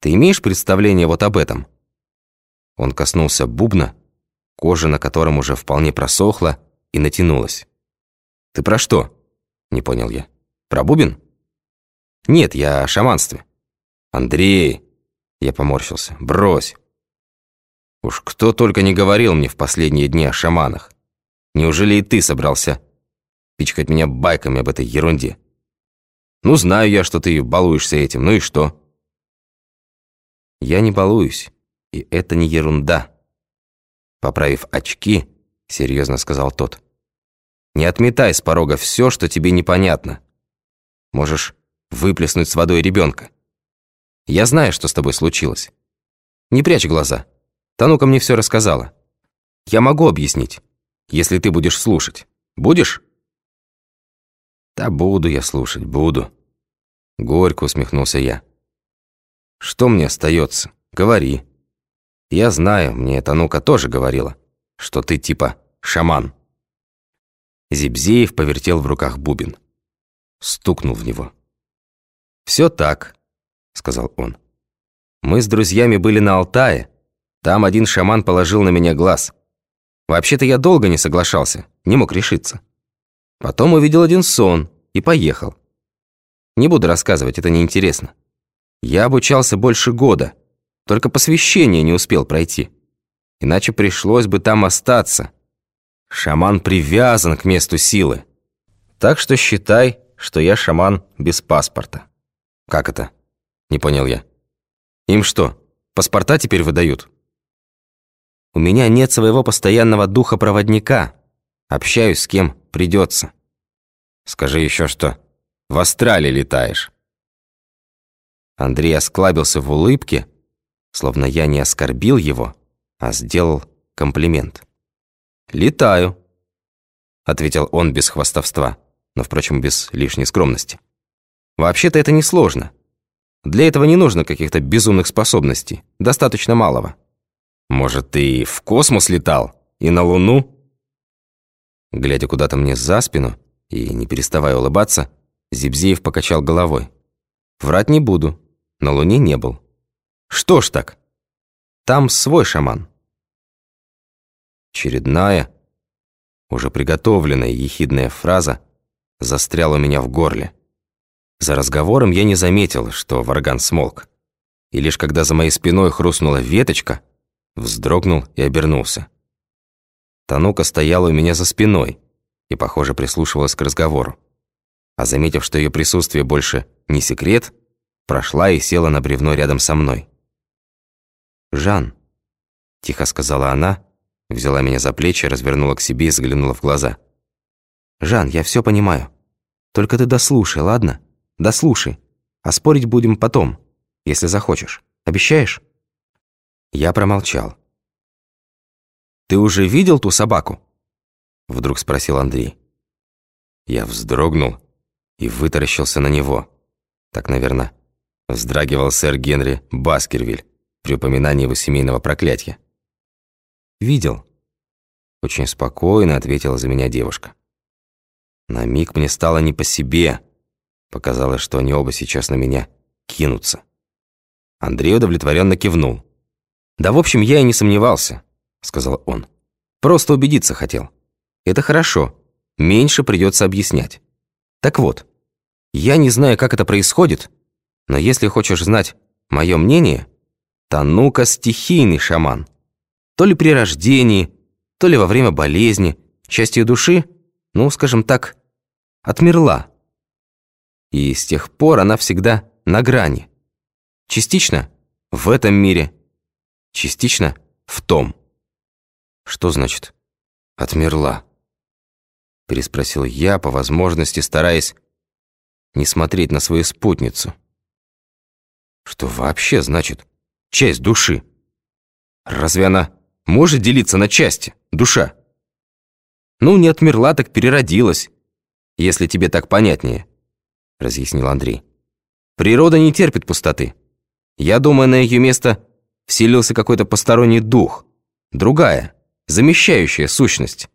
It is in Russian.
Ты имеешь представление вот об этом?» Он коснулся бубна, кожа на котором уже вполне просохла и натянулась. «Ты про что?» — не понял я. «Про бубен?» «Нет, я о шаманстве». «Андрей!» — я поморщился. «Брось!» Уж кто только не говорил мне в последние дни о шаманах. Неужели и ты собрался пичкать меня байками об этой ерунде? Ну, знаю я, что ты балуешься этим, ну и что? Я не балуюсь, и это не ерунда. Поправив очки, серьезно сказал тот. Не отметай с порога все, что тебе непонятно. Можешь выплеснуть с водой ребенка. Я знаю, что с тобой случилось. Не прячь глаза. Танука мне все рассказала. Я могу объяснить, если ты будешь слушать. Будешь? Да буду я слушать, буду. Горько усмехнулся я. Что мне остается? Говори. Я знаю, мне Танука тоже говорила, что ты типа шаман. Зибзеев повертел в руках бубен. Стукнул в него. «Все так», — сказал он. «Мы с друзьями были на Алтае, там один шаман положил на меня глаз. Вообще-то я долго не соглашался, не мог решиться. Потом увидел один сон и поехал. Не буду рассказывать, это неинтересно. Я обучался больше года, только посвящение не успел пройти. Иначе пришлось бы там остаться. Шаман привязан к месту силы. Так что считай, что я шаман без паспорта. Как это? Не понял я. Им что, паспорта теперь выдают? У меня нет своего постоянного духа-проводника. Общаюсь с кем придется. Скажи еще что. В астрале летаешь. Андрей осклабился в улыбке, словно я не оскорбил его, а сделал комплимент. «Летаю», — ответил он без хвастовства, но, впрочем, без лишней скромности. «Вообще-то это несложно. Для этого не нужно каких-то безумных способностей, достаточно малого». Может, ты в космос летал? И на Луну?» Глядя куда-то мне за спину и не переставая улыбаться, Зибзеев покачал головой. «Врать не буду. На Луне не был». «Что ж так? Там свой шаман». Очередная, уже приготовленная ехидная фраза застряла у меня в горле. За разговором я не заметил, что варган смолк. И лишь когда за моей спиной хрустнула веточка, вздрогнул и обернулся. Танука стояла у меня за спиной и, похоже, прислушивалась к разговору. А заметив, что ее присутствие больше не секрет, прошла и села на бревно рядом со мной. «Жан», — тихо сказала она, взяла меня за плечи, развернула к себе и заглянула в глаза. «Жан, я все понимаю. Только ты дослушай, ладно? Дослушай. А спорить будем потом, если захочешь. Обещаешь?» Я промолчал. «Ты уже видел ту собаку?» Вдруг спросил Андрей. Я вздрогнул и вытаращился на него. Так, наверное, вздрагивал сэр Генри Баскервиль при упоминании его семейного проклятия. «Видел», — очень спокойно ответила за меня девушка. На миг мне стало не по себе. Показалось, что они оба сейчас на меня кинутся. Андрей удовлетворенно кивнул. «Да, в общем, я и не сомневался», — сказал он. «Просто убедиться хотел. Это хорошо. Меньше придется объяснять. Так вот, я не знаю, как это происходит, но если хочешь знать мое мнение, Танука стихийный шаман. То ли при рождении, то ли во время болезни, частью души, ну, скажем так, отмерла. И с тех пор она всегда на грани. Частично в этом мире – частично в том. Что значит «отмерла»? Переспросил я, по возможности стараясь не смотреть на свою спутницу. Что вообще значит часть души? Разве она может делиться на части, душа? Ну, не отмерла, так переродилась, если тебе так понятнее, разъяснил Андрей. Природа не терпит пустоты. Я думаю, на ее место вселился какой-то посторонний дух, другая, замещающая сущность.